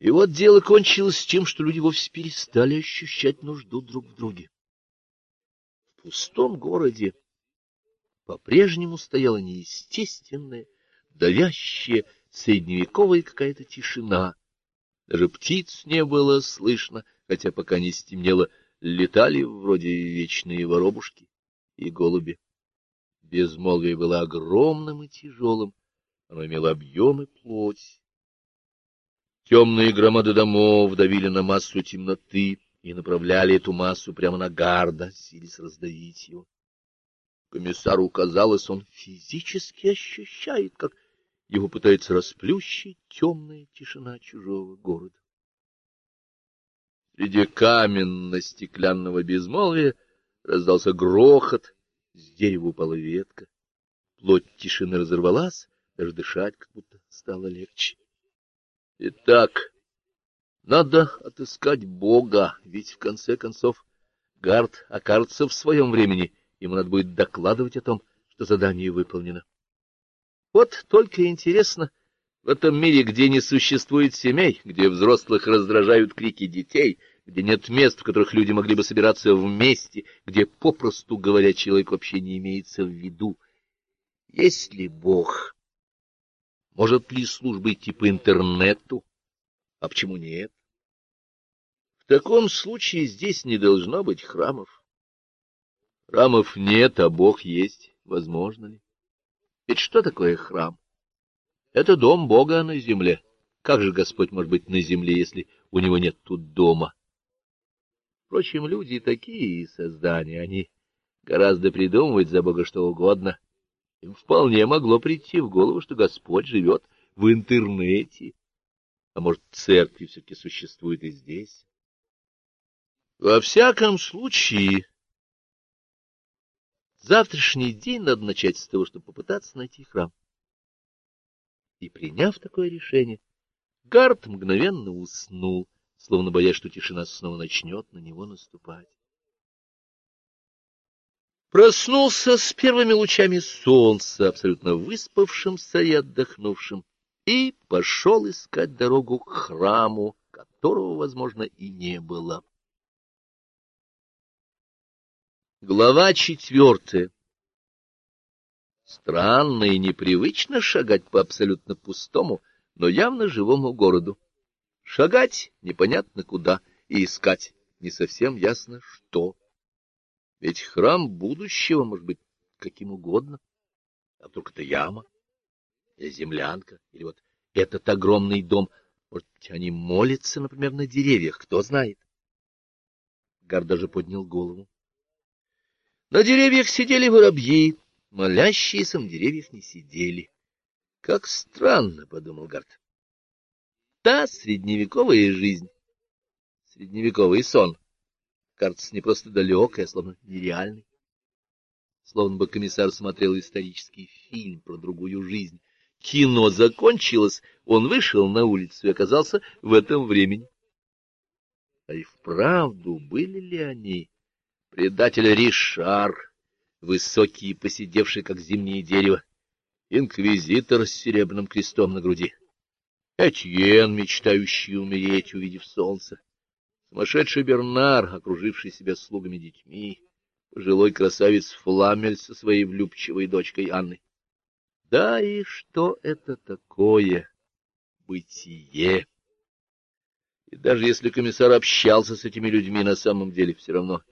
И вот дело кончилось тем, что люди вовсе перестали ощущать нужду друг в друге. В пустом городе по-прежнему стояла неестественная, давящая, средневековая какая-то тишина. Даже птиц не было слышно, хотя пока не стемнело, летали вроде вечные воробушки и голуби. Безмолвие было огромным и тяжелым, оно имело объем и плоть. Темные громады домов давили на массу темноты и направляли эту массу прямо на гарда, силясь раздавить его. Комиссару казалось, он физически ощущает, как его пытается расплющить темная тишина чужого города. Среди каменно-стеклянного безмолвия раздался грохот, с дерева упала ветка. Плоть тишины разорвалась, даже дышать как будто стало легче. Итак, надо отыскать Бога, ведь в конце концов Гард окажется в своем времени, ему надо будет докладывать о том, что задание выполнено. Вот только интересно, в этом мире, где не существует семей, где взрослых раздражают крики детей, где нет мест, в которых люди могли бы собираться вместе, где, попросту говоря, человек вообще не имеется в виду, есть ли Бог? Может ли служба идти по интернету? А почему нет? В таком случае здесь не должно быть храмов. Храмов нет, а Бог есть. Возможно ли? Ведь что такое храм? Это дом Бога на земле. Как же Господь может быть на земле, если у него нет тут дома? Впрочем, люди такие создания, они гораздо придумывают за Бога что угодно. Им вполне могло прийти в голову, что Господь живет в интернете. А может, церкви все-таки существуют и здесь? Во всяком случае, Завтрашний день надо начать с того, чтобы попытаться найти храм. И, приняв такое решение, Гард мгновенно уснул, словно боясь, что тишина снова начнет на него наступать. Проснулся с первыми лучами солнца, абсолютно выспавшимся и отдохнувшим, и пошел искать дорогу к храму, которого, возможно, и не было. Глава четвертая. Странно и непривычно шагать по абсолютно пустому, но явно живому городу. Шагать непонятно куда и искать не совсем ясно что. Ведь храм будущего может быть каким угодно. А вдруг это яма, или землянка, или вот этот огромный дом. Может они молятся, например, на деревьях, кто знает. Гар даже поднял голову. На деревьях сидели воробьи, молящиеся на деревьях не сидели. Как странно, — подумал Гарт. Та средневековая жизнь, средневековый сон, кажется не просто далекой, а словно нереальный. Словно бы комиссар смотрел исторический фильм про другую жизнь. Кино закончилось, он вышел на улицу и оказался в этом времени. А и вправду были ли они предатель Ришар, высокий и посидевший, как зимнее дерево, инквизитор с серебряным крестом на груди, Этьен, мечтающий умереть, увидев солнце, сумасшедший Бернар, окруживший себя слугами детьми, пожилой красавец Фламель со своей влюбчивой дочкой Анной. Да и что это такое бытие? И даже если комиссар общался с этими людьми на самом деле, все равно